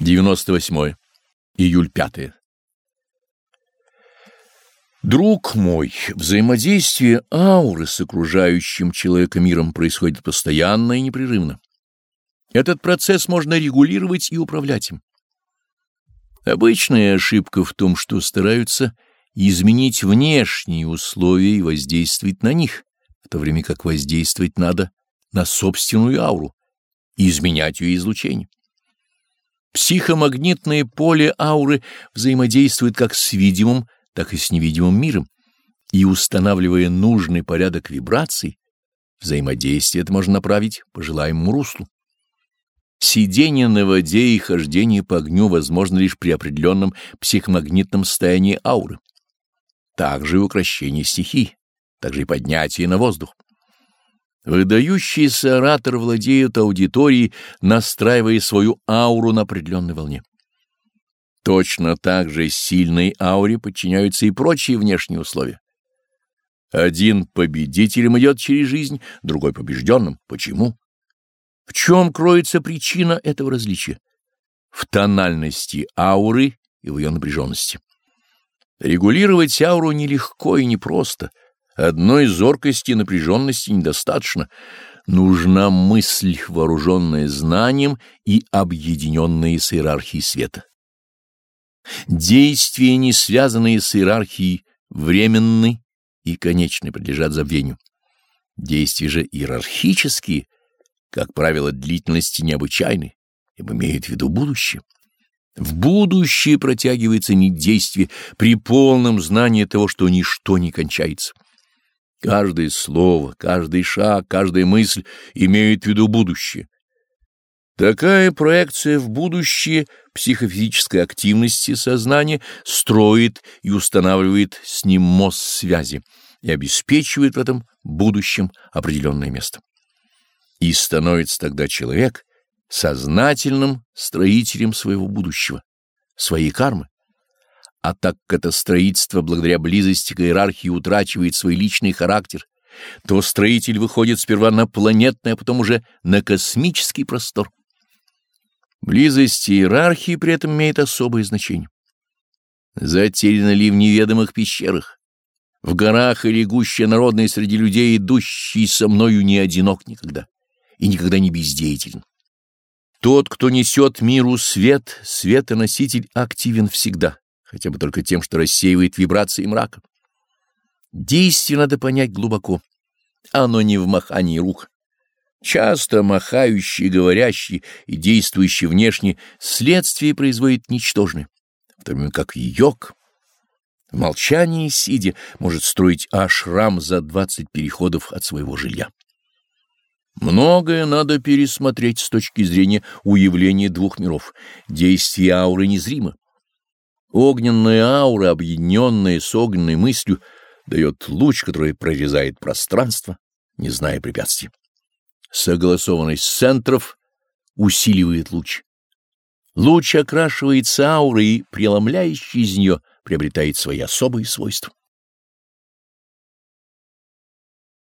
98. Июль 5. Друг мой, взаимодействие ауры с окружающим человека миром происходит постоянно и непрерывно. Этот процесс можно регулировать и управлять им. Обычная ошибка в том, что стараются изменить внешние условия и воздействовать на них, в то время как воздействовать надо на собственную ауру и изменять ее излучение. Психомагнитное поле ауры взаимодействует как с видимым, так и с невидимым миром, и, устанавливая нужный порядок вибраций, взаимодействие это можно направить по желаемому руслу. Сидение на воде и хождение по огню возможно лишь при определенном психомагнитном состоянии ауры. Также и укращение стихий, также и поднятие на воздух. Выдающийся оратор владеет аудиторией, настраивая свою ауру на определенной волне. Точно так же сильной ауре подчиняются и прочие внешние условия. Один победителем идет через жизнь, другой побежденным. Почему? В чем кроется причина этого различия? В тональности ауры и в ее напряженности. Регулировать ауру нелегко и непросто — Одной зоркости и напряженности недостаточно. Нужна мысль, вооруженная знанием и объединенная с иерархией света. Действия, не связанные с иерархией, временны и конечны, подлежат забвению. Действия же иерархические, как правило, длительности необычайны, ибо имеют в виду будущее. В будущее протягивается нить действия при полном знании того, что ничто не кончается. Каждое слово, каждый шаг, каждая мысль имеют в виду будущее. Такая проекция в будущее психофизической активности сознания строит и устанавливает с ним мост связи и обеспечивает в этом будущем определенное место. И становится тогда человек сознательным строителем своего будущего, своей кармы. А так как это строительство благодаря близости к иерархии утрачивает свой личный характер, то строитель выходит сперва на планетный, а потом уже на космический простор. Близость иерархии при этом имеет особое значение. Затеряна ли в неведомых пещерах, в горах или гуще народной среди людей, идущий со мною не одинок никогда и никогда не бездеятелен. Тот, кто несет миру свет, светоноситель активен всегда хотя бы только тем, что рассеивает вибрации мрака. Действие надо понять глубоко. Оно не в махании рук. Часто махающий, говорящий и действующий внешне следствие производит ничтожное, в то время как йог в молчании сидя может строить ашрам за двадцать переходов от своего жилья. Многое надо пересмотреть с точки зрения уявления двух миров. Действие ауры незримо. Огненная аура, объединенная с огненной мыслью, дает луч, который прорезает пространство, не зная препятствий. Согласованность центров усиливает луч. Луч окрашивается аурой и, преломляющий из нее, приобретает свои особые свойства.